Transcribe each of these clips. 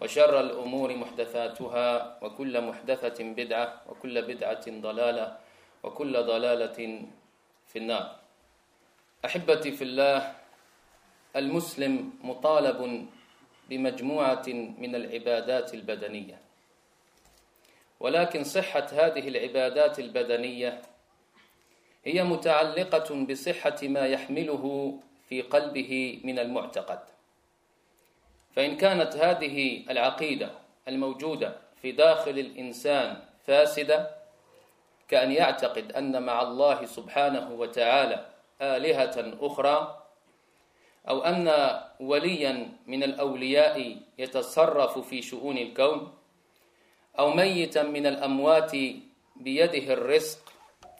وشر الأمور محدثاتها وكل محدثة بدعة وكل بدعة ضلالة وكل ضلالة في النار. أحبتي في الله المسلم مطالب بمجموعة من العبادات البدنية. ولكن صحة هذه العبادات البدنية هي متعلقة بصحة ما يحمله في قلبه من المعتقد. فإن كانت هذه العقيدة الموجودة في داخل الإنسان فاسدة كأن يعتقد أن مع الله سبحانه وتعالى آلهة أخرى أو أن وليا من الأولياء يتصرف في شؤون الكون أو ميتا من الأموات بيده الرزق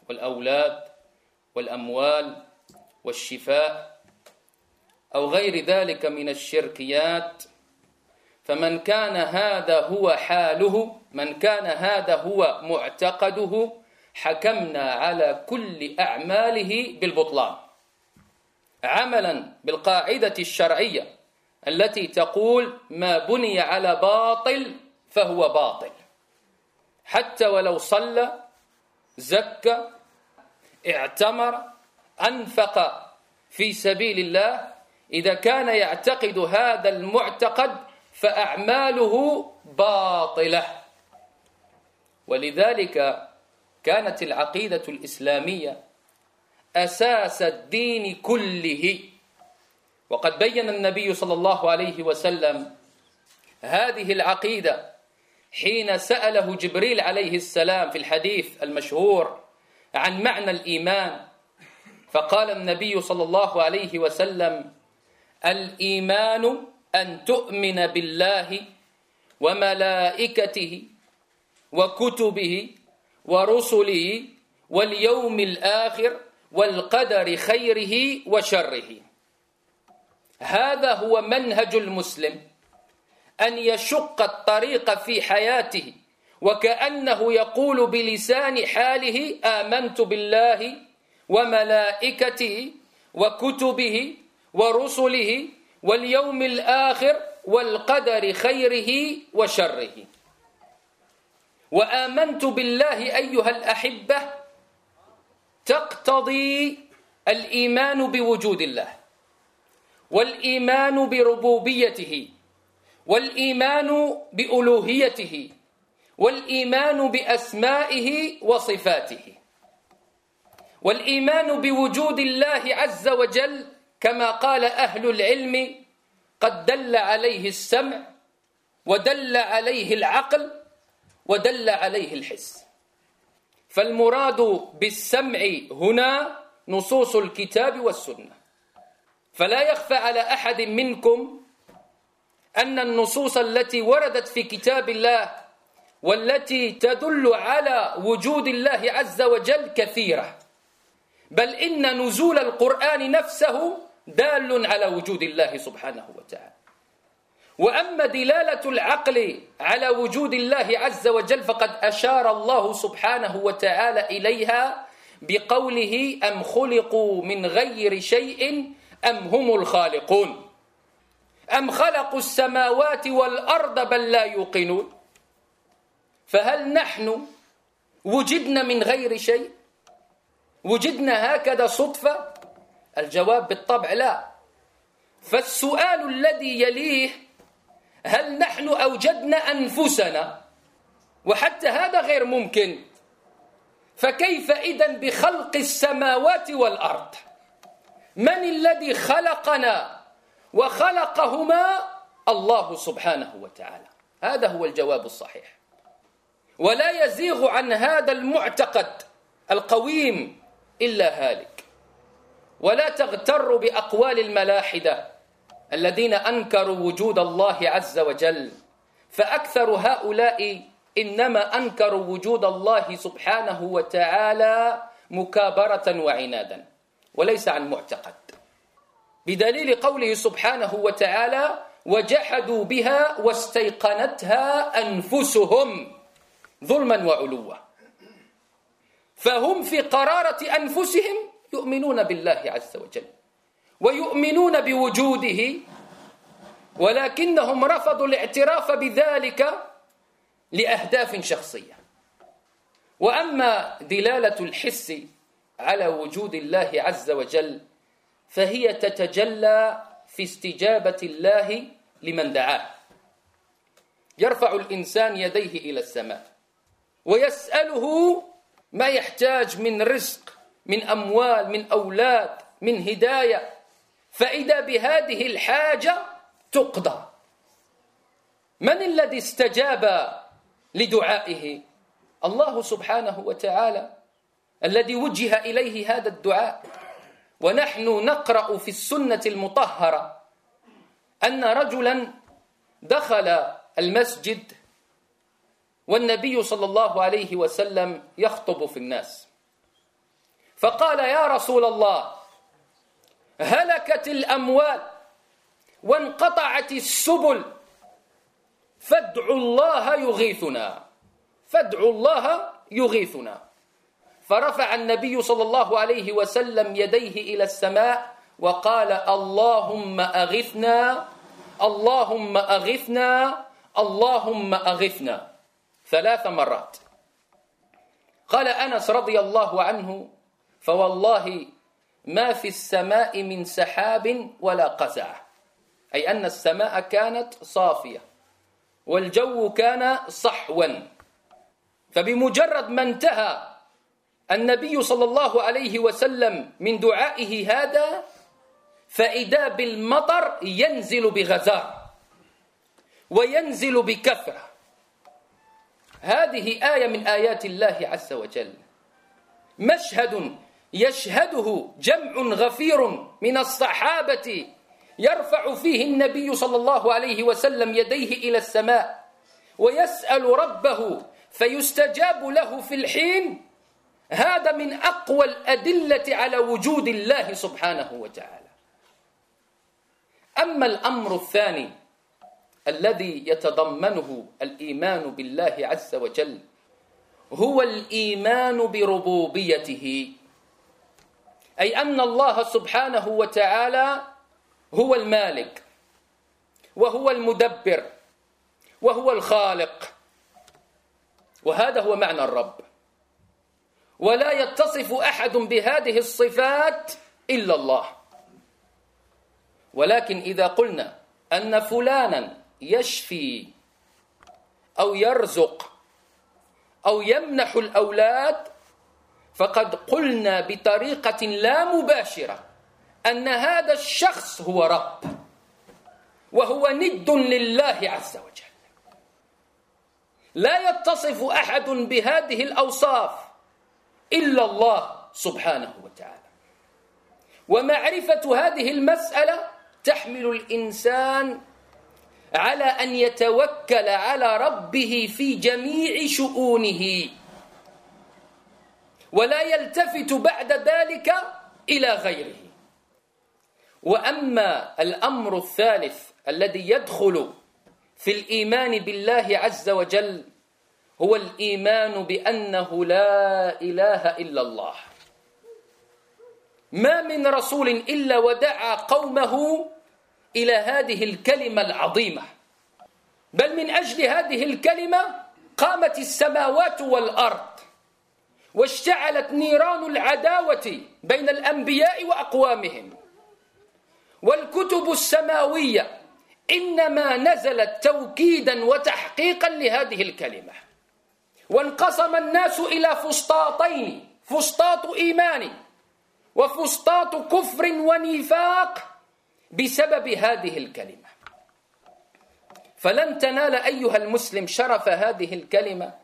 والأولاد والأموال والشفاء أو غير ذلك من الشركيات. فمن كان هذا هو حاله من كان هذا هو معتقده حكمنا على كل أعماله بالبطلان. عملا بالقاعدة الشرعية التي تقول ما بني على باطل فهو باطل. حتى ولو صلى زكى اعتمر أنفق في سبيل الله إذا كان يعتقد هذا المعتقد فأعماله باطلة. ولذلك كانت العقيدة الإسلامية أساس الدين كله. وقد بين النبي صلى الله عليه وسلم هذه العقيدة حين سأله جبريل عليه السلام في الحديث المشهور عن معنى الإيمان فقال النبي صلى الله عليه وسلم الإيمان أن تؤمن بالله وملائكته وكتبه ورسله واليوم الآخر والقدر خيره وشره. هذا هو منهج المسلم أن يشق الطريق في حياته وكأنه يقول بلسان حاله آمنت بالله وملائكته وكتبه ورسله واليوم الآخر والقدر خيره وشره. وآمنت بالله أيها الأحبة تقتضي الإيمان بوجود الله والإيمان بربوبيته والإيمان بألوهيته والإيمان بأسمائه وصفاته والإيمان بوجود الله عز وجل كما قال أهل العلم قد دل عليه السمع ودل عليه العقل ودل عليه الحس. فالمراد بالسمع هنا نصوص الكتاب والسنة. فلا يخفى على أحد منكم أن النصوص التي وردت في كتاب الله والتي تدل على وجود الله عز وجل كثيرة. بل إن نزول القرآن نفسه دال على وجود الله سبحانه وتعالى. وأما دلالة العقل على وجود الله عز وجل فقد أشار الله سبحانه وتعالى إليها بقوله أم خلقوا من غير شيء أم هم الخالقون؟ أم خلقوا السماوات والأرض بل لا يوقنون؟ فهل نحن وجدنا من غير شيء؟ وجدنا هكذا صدفة؟ الجواب بالطبع لا. فالسؤال الذي يليه هل نحن أوجدنا أنفسنا؟ وحتى هذا غير ممكن. فكيف إذا بخلق السماوات والأرض؟ من الذي خلقنا وخلقهما؟ الله سبحانه وتعالى. هذا هو الجواب الصحيح. ولا يزيغ عن هذا المعتقد القويم إلا هالك. ولا تغتر بأقوال الملاحدة الذين أنكروا وجود الله عز وجل. فأكثر هؤلاء إنما أنكروا وجود الله سبحانه وتعالى مكابرة وعنادا وليس عن معتقد. بدليل قوله سبحانه وتعالى وجحدوا بها واستيقنتها أنفسهم ظلما وعلوا فهم في قرارة أنفسهم يؤمنون بالله عز وجل ويؤمنون بوجوده ولكنهم رفضوا الاعتراف بذلك لأهداف شخصية. وأما دلالة الحس على وجود الله عز وجل فهي تتجلى في استجابة الله لمن دعاه. يرفع الإنسان يديه إلى السماء ويسأله ما يحتاج من رزق من أموال من أولاد من هداية. فإذا بهذه الحاجة تقضى. من الذي استجاب لدعائه؟ الله سبحانه وتعالى الذي وجه إليه هذا الدعاء. ونحن نقرأ في السنة المطهرة أن رجلا دخل المسجد والنبي صلى الله عليه وسلم يخطب في الناس. فقال يا رسول الله هلكت الأموال وانقطعت السبل فادعوا الله يغيثنا فادعوا الله يغيثنا. فرفع النبي صلى الله عليه وسلم يديه إلى السماء وقال اللهم أغثنا اللهم أغثنا اللهم أغثنا. ثلاث مرات. قال أنس رضي الله عنه فوالله ما في السماء من سحاب ولا قزعة أي أن السماء كانت صافية والجو كان صحوا. فبمجرد ما انتهى النبي صلى الله عليه وسلم من دعائه هذا فإذا بالمطر ينزل بغزارة وينزل بكثرة هذه آية من آيات الله عز وجل. مشهد يشهده جمع غفير من الصحابة يرفع فيه النبي صلى الله عليه وسلم يديه إلى السماء ويسأل ربه فيستجاب له في الحين. هذا من أقوى الأدلة على وجود الله سبحانه وتعالى. أما الأمر الثاني الذي يتضمنه الإيمان بالله عز وجل هو الإيمان بربوبيته. أي أن الله سبحانه وتعالى هو المالك وهو المدبر وهو الخالق. وهذا هو معنى الرب. ولا يتصف أحد بهذه الصفات إلا الله. ولكن إذا قلنا أن فلانا يشفي أو يرزق أو يمنح الأولاد فقد قلنا بطريقة لا مباشرة أن هذا الشخص هو رب وهو ند لله عز وجل. لا يتصف أحد بهذه الأوصاف إلا الله سبحانه وتعالى. ومعرفة هذه المسألة تحمل الإنسان على أن يتوكل على ربه في جميع شؤونه. ولا يلتفت بعد ذلك إلى غيره. وأما الأمر الثالث الذي يدخل في الإيمان بالله عز وجل هو الإيمان بأنه لا إله إلا الله. ما من رسول إلا ودعا قومه إلى هذه الكلمة العظيمة. بل من أجل هذه الكلمة قامت السماوات والأرض واشتعلت نيران العداوة بين الأنبياء وأقوامهم. والكتب السماوية إنما نزلت توكيدا وتحقيقا لهذه الكلمة. وانقسم الناس إلى فسطاطين فسطاط إيمان وفسطاط كفر ونفاق بسبب هذه الكلمة. فلن تنال أيها المسلم شرف هذه الكلمة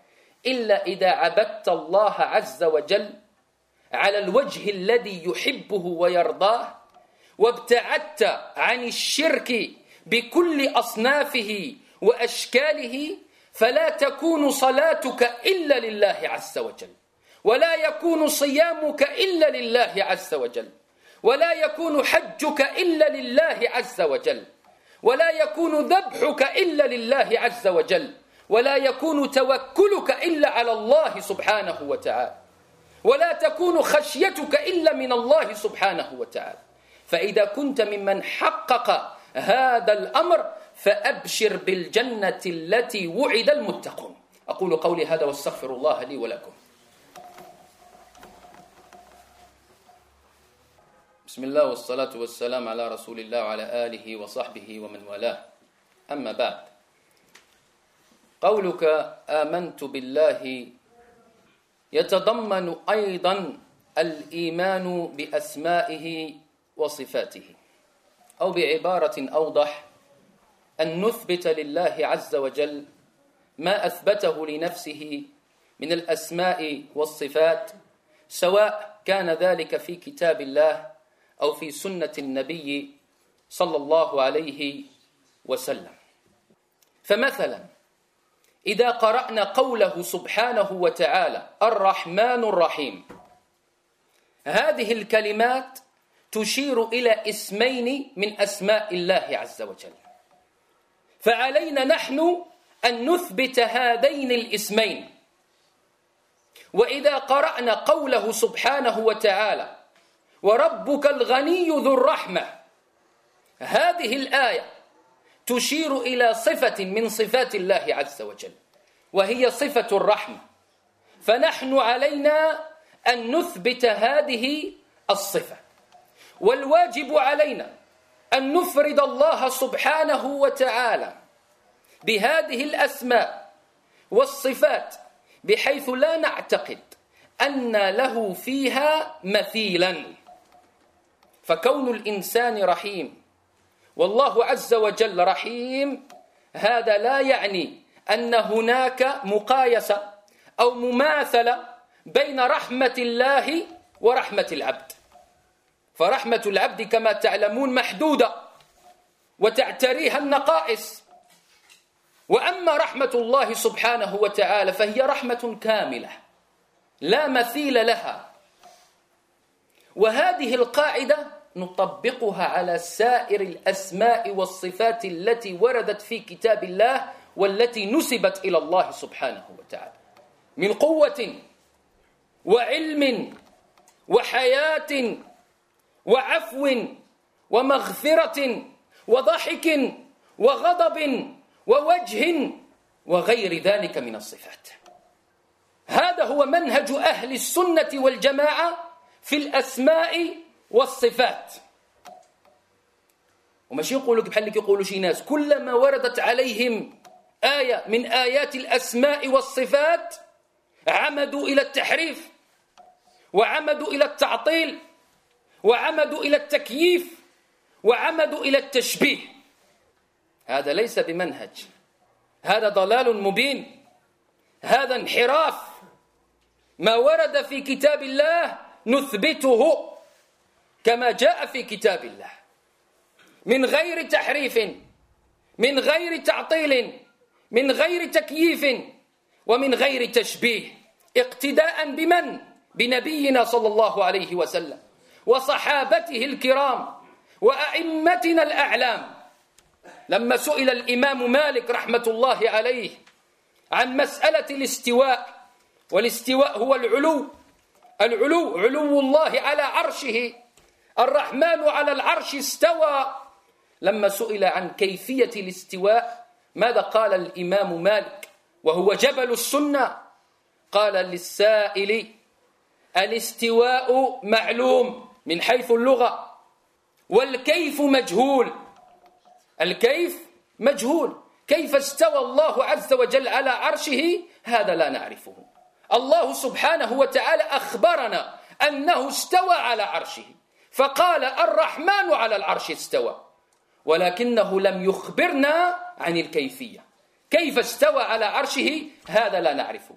إلا إذا عبدت الله عز وجل على الوجه الذي يحبه ويرضاه وابتعدت عن الشرك بكل أصنافه وأشكاله فلا تكون صلاتك إلا لله عز وجل ولا يكون صيامك إلا لله عز وجل ولا يكون حجك إلا لله عز وجل ولا يكون ذبحك إلا لله عز وجل. ولا يكون توكلك إلا على الله سبحانه وتعالى. ولا تكون خشيتك إلا من الله سبحانه وتعالى. فإذا كنت ممن حقق هذا الأمر فأبشر بالجنة التي وعد المتقون. أقول قولي هذا واستغفر الله لي ولكم. بسم الله والصلاة والسلام على رسول الله وعلى آله وصحبه ومن والاه. أما بعد قولك آمنت بالله. يتضمن أيضا الإيمان بأسمائه وصفاته. أو بعبارة أوضح أن نثبت لله عز وجل ما أثبته لنفسه من الأسماء والصفات سواء كان ذلك في كتاب الله أو في سنة النبي صلى الله عليه وسلم. فمثلا إذا قرأنا قوله سبحانه وتعالى الرحمن الرحيم هذه الكلمات تشير إلى اسمين من أسماء الله عز وجل. فعلينا نحن أن نثبت هذين الاسمين. وإذا قرأنا قوله سبحانه وتعالى وربك الغني ذو الرحمة هذه الآية تشير إلى صفة من صفات الله عز وجل وهي صفة الرحمة فنحن علينا أن نثبت هذه الصفة. والواجب علينا أن نفرد الله سبحانه وتعالى بهذه الأسماء والصفات بحيث لا نعتقد أن له فيها مثيلا. فكون الإنسان رحيم والله عز وجل رحيم. هذا لا يعني أن هناك مقايسة أو مماثلة بين رحمة الله ورحمة العبد. فرحمة العبد كما تعلمون محدودة وتعتريها النقائص. وأما رحمة الله سبحانه وتعالى فهي رحمة كاملة لا مثيل لها. وهذه القاعدة نطبقها على سائر الأسماء والصفات التي وردت في كتاب الله والتي نسبت إلى الله سبحانه وتعالى. من قوة وعلم وحياة وعفو ومغفرة وضحك وغضب ووجه وغير ذلك من الصفات. هذا هو منهج أهل السنة والجماعة في الأسماء والصفات. وماشي يقولوا بحال يقولوا شي ناس كلما وردت عليهم آية من آيات الأسماء والصفات عمدوا إلى التحريف وعمدوا إلى التعطيل وعمدوا إلى التكييف وعمدوا إلى التشبيه. هذا ليس بمنهج. هذا ضلال مبين. هذا انحراف. ما ورد في كتاب الله نثبته. كما جاء في كتاب الله. من غير تحريف من غير تعطيل من غير تكييف ومن غير تشبيه. اقتداء بمن؟ بنبينا صلى الله عليه وسلم وصحابته الكرام وأئمتنا الأعلام. لما سئل الإمام مالك رحمة الله عليه عن مسألة الاستواء والاستواء هو العلو العلو علو الله على عرشه. الرحمن على العرش استوى. لما سئل عن كيفية الاستواء ماذا قال الإمام مالك؟ وهو جبل السنة. قال للسائل الاستواء معلوم من حيث اللغة والكيف مجهول. الكيف مجهول. كيف استوى الله عز وجل على عرشه؟ هذا لا نعرفه. الله سبحانه وتعالى أخبرنا أنه استوى على عرشه. فقال الرحمن على العرش استوى. ولكنه لم يخبرنا عن الكيفية. كيف استوى على عرشه؟ هذا لا نعرفه.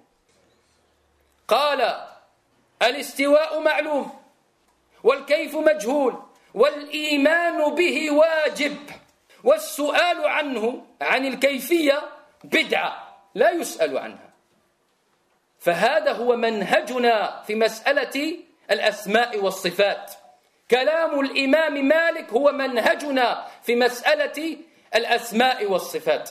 قال الاستواء معلوم والكيف مجهول والإيمان به واجب والسؤال عنه عن الكيفية بدعة لا يسأل عنها. فهذا هو منهجنا في مسألة الأسماء والصفات. كلام الإمام مالك هو منهجنا في مسألة الأسماء والصفات.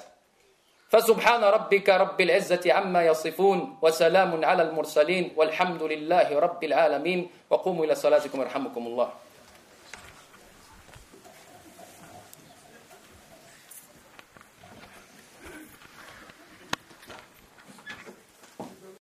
فسبحان ربك رب العزة عما يصفون وسلام على المرسلين والحمد لله رب العالمين. وقوموا إلى صلاتكم يرحمكم الله.